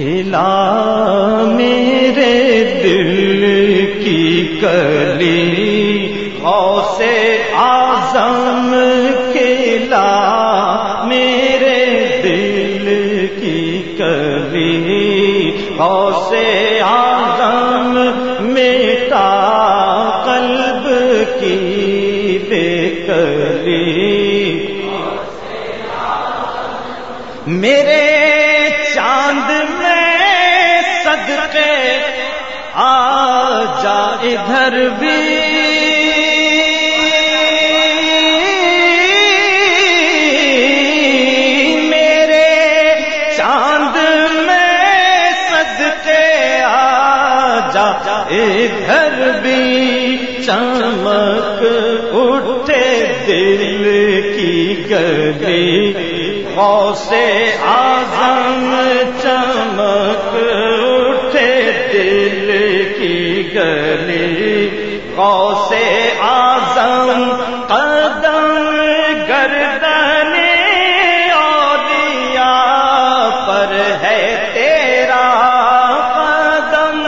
کھلا میرے دل کی کلی غوث آزم کھلا میرے دل کی کلی غوث آزم میٹا قلب کی بے کلی میرے صدقے آ جا ادھر بھی۔ میرے چاند میں صدقے آ جا ادھر بھی۔ چمک اٹھے دل کی گلی۔ سے آزم گلی سے آزم قدم گردن اولیاء پر ہے تیرا قدم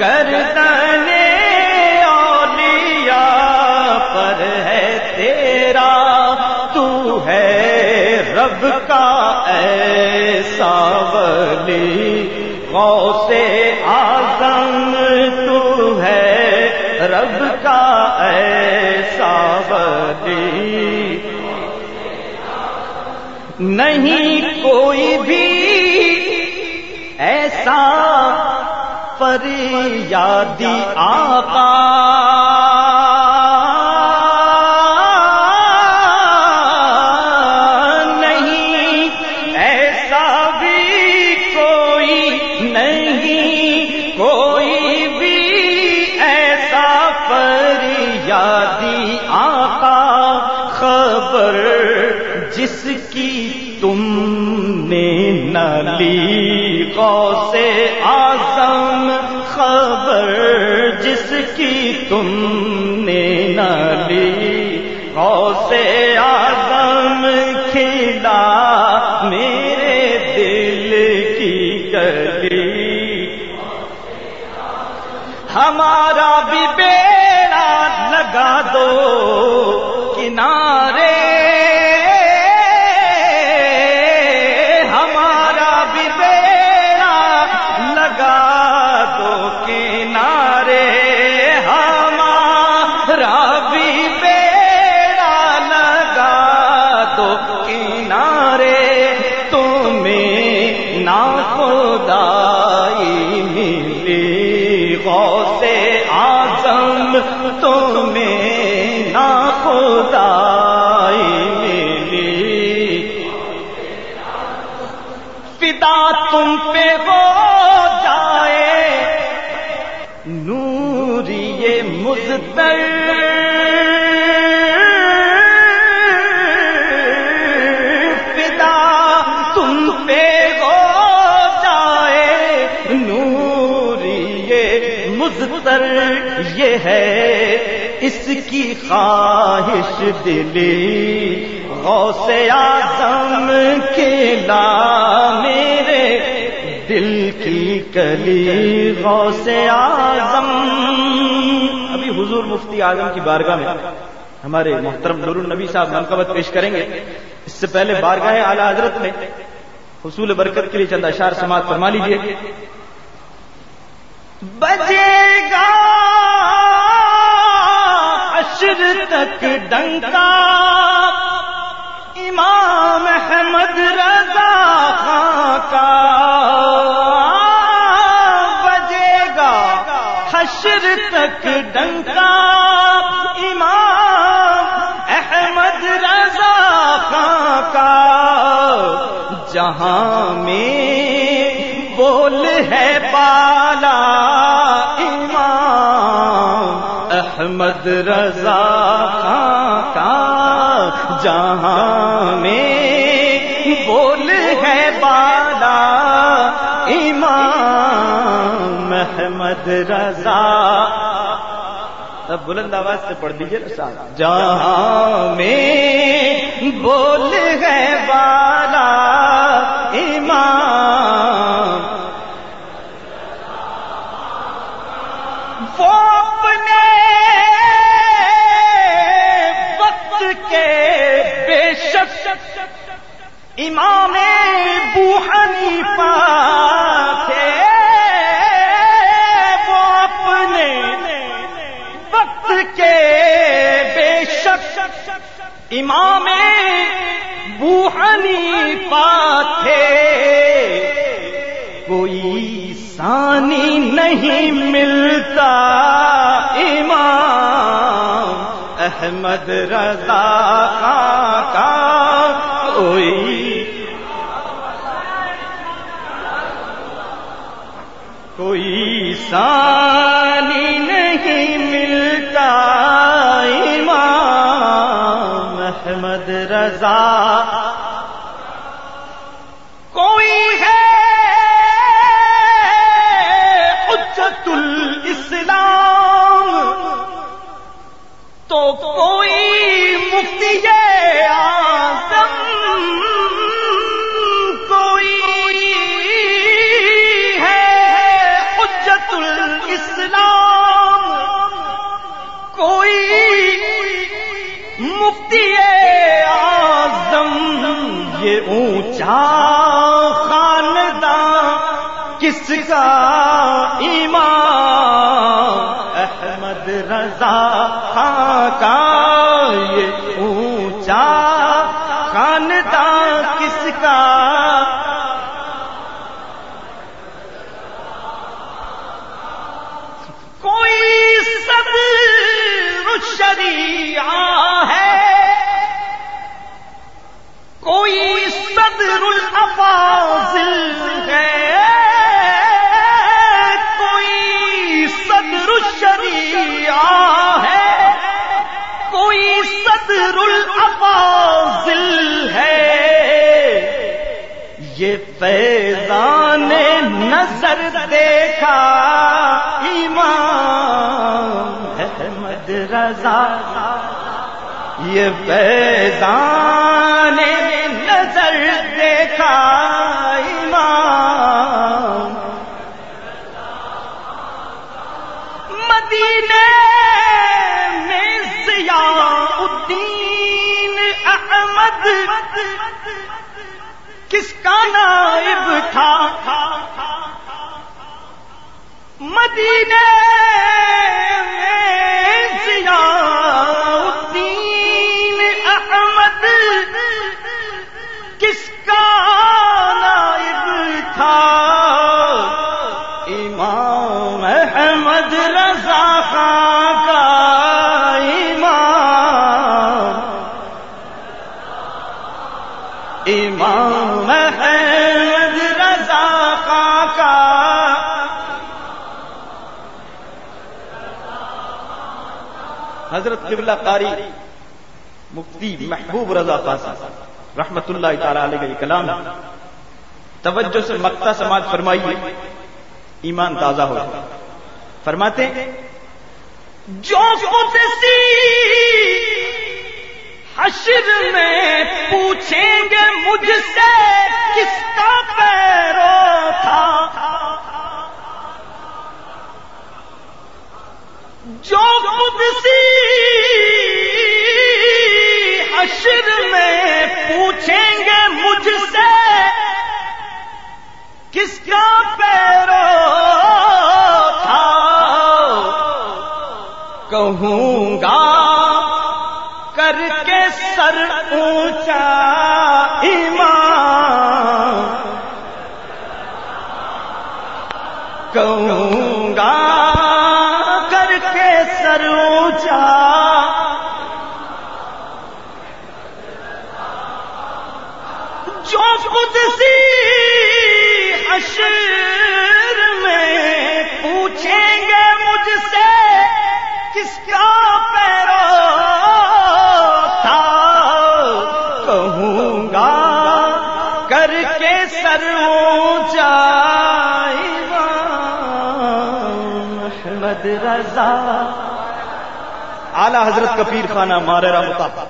گردن اولیاء پر ہے تیرا، تو ہے رب کا ایسا ولی، غوث آزم تو رب کا ایسا ولی۔ نہیں کوئی بھی ایسا فریادی آقا جس کی تم نے نلی کو غوث آزم خبر جس کی تم ملی غوث آزم تمہیں نا خدائی ملی۔ فدا تم پہ ہو جائے۔ نوری یہ مزدر۔ فدا تم پہ ہو یہ یہ ہے اس کی خواہش دلی۔ غوث اعظم کھلا میرے دل کی کلی۔ غوث اعظم۔ ابھی حضور مفتی اعظم کی بارگاہ میں ہمارے محترم نور النبی صاحب منقبت پیش کریں گے۔ اس سے پہلے بارگاہ اعلی حضرت میں حصول برکت کے لیے چند اشار سماعت فرما لیجیے بجے گا اشر تک ڈنکا۔ امام احمد رضا خان کا۔ بجے گا حشر تک ڈنکا۔ امام احمد رضا خان کا۔ جہاں میں بول ہے بالا۔ احمد رضا خان کا جہاں میں بول ہے بالا امام احمد رضا۔ اب بلند آواز سے پڑھ دیجیے نا صاحب جہاں میں بول ہے بالا امام بو حنیفہ تھے، وہ اپنے وقت کے بے شک امام بو حنیفہ تھے۔ کوئی ثانی نہیں ملتا امام احمد رضا کا، کوئی رضا کوئی ہے اجت الاسلام؟ تو کوئی یہ اونچا خاندان کس کا ایمان؟ احمد رضا فیضان نظر دیکھا، ایمان احمد رضا۔ یہ فیضان نظر دیکھا، ایمان۔ مدینے میں ضیاء الدین احمد۔ کس کا نائب تھا؟ مدینے میں حضرت قبلہ قاری مفتی محبوب رضا پاسا رحمت اللہ تعالی علیہ کلام، توجہ سے مکتا سماج فرمائیے، ایمان تازہ ہو فرماتے جو حشر میں پوچھیں گے مجھ سے کس کا اونچا ایمان کہوں گا کر کے سر اونچا جو خود سی حشر رضا اعلی حضرت کبیر خانہ مارا متا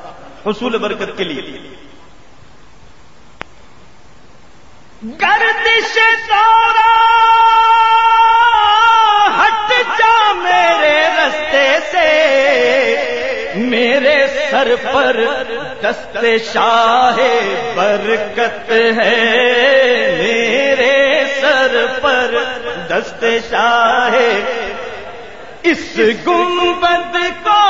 حصول برکت کے لیے۔ گردش سورا ہٹ جا میرے رستے سے۔ میرے سر پر دست شاہ برکت ہے۔ میرے سر پر دست شاہ اس گنبد کو،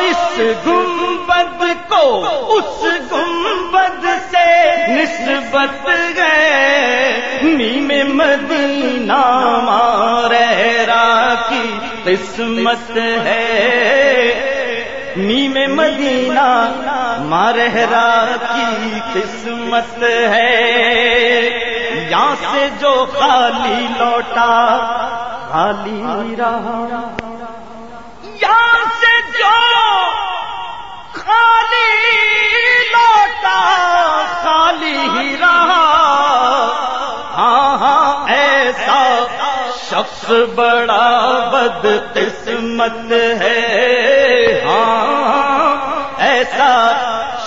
اس گنبد کو، اس گنبد سے نسبت گئے۔ نیم مدینہ مارا کی قسمت ہے۔ نیم مدینہ مارہرا کی قسمت ہے۔ یہاں سے جو خالی لوٹا خالی رہا یہاں سے جو خالی لوٹا، خالی ہی رہا ہاں ہاں ایسا شخص بڑا بد قسمت ہے۔ ہاں،, ہاں ایسا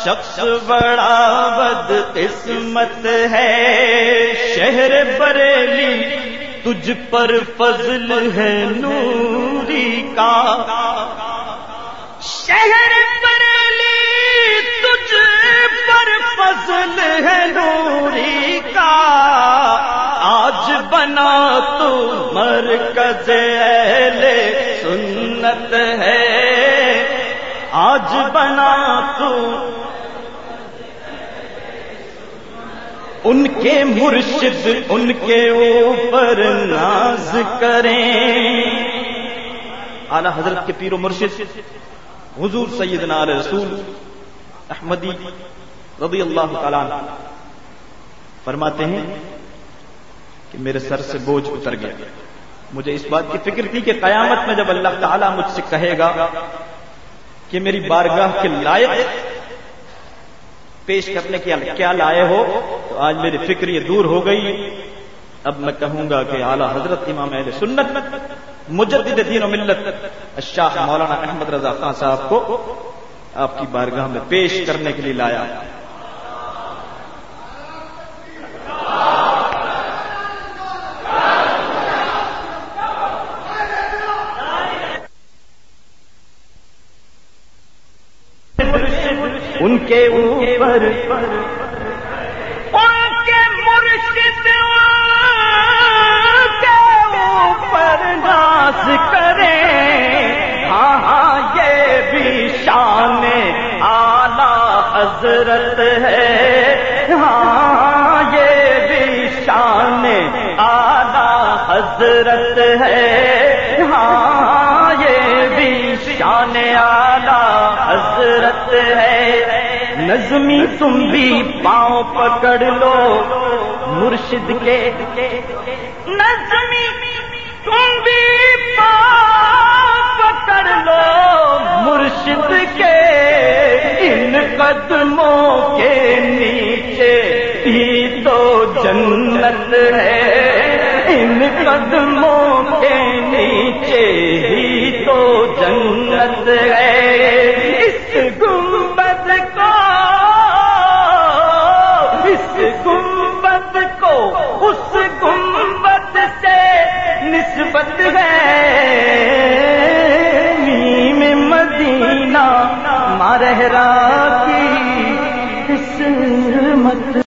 شخص بڑا بد قسمت ہے۔ شہر بریلی تجھ پر فضل ہے نوری کا۔ شہر بریلی تجھ پر فضل ہے نوری کا۔ آج بنا تو مرکز اہل سنت ہے۔ آج بنا تو ان کے مرشد، ان کے اوپر ناز کریں۔ اعلی حضرت کے پیر و مرشد، حضور سیدنا رسول احمدی رضی اللہ تعالی فرماتے ہیں کہ میرے سر سے بوجھ اتر گیا۔ مجھے اس بات کی فکر تھی کہ قیامت میں جب اللہ تعالیٰ مجھ سے کہے گا کہ میری بارگاہ کے لائق پیش کرنے کے کیا لائے ہو؟ تو آج میری فکر یہ دور ہو گئی۔ اب میں کہوں گا کہ اعلیٰ حضرت امام اہل سنت، مجدد دین و ملت شاہ مولانا احمد رضا خان صاحب کو آپ کی بارگاہ میں پیش کرنے کے لیے لایا۔ ان کے اوپر۔ ان کے مرشد کے اوپر ناز کریں۔ ہاں ہاں یہ بھی شان آلہ حضرت ہے۔ ہاں یہ بھی شان آلہ حضرت ہے۔ ہاں یہ بھی شان آلہ حضرت ہے۔ نظمی تم بھی پاؤں پکڑ لو۔ مرشد کے نظمی تم بھی پاؤں پکڑ لو۔ مرشد کے ان قدموں کے نیچے ہی تو جنت ہے۔ ان قدموں کے نیچے ہی تو جنت ہے۔ نسبت ہے نیم مدینہ مارہرا کی قسمت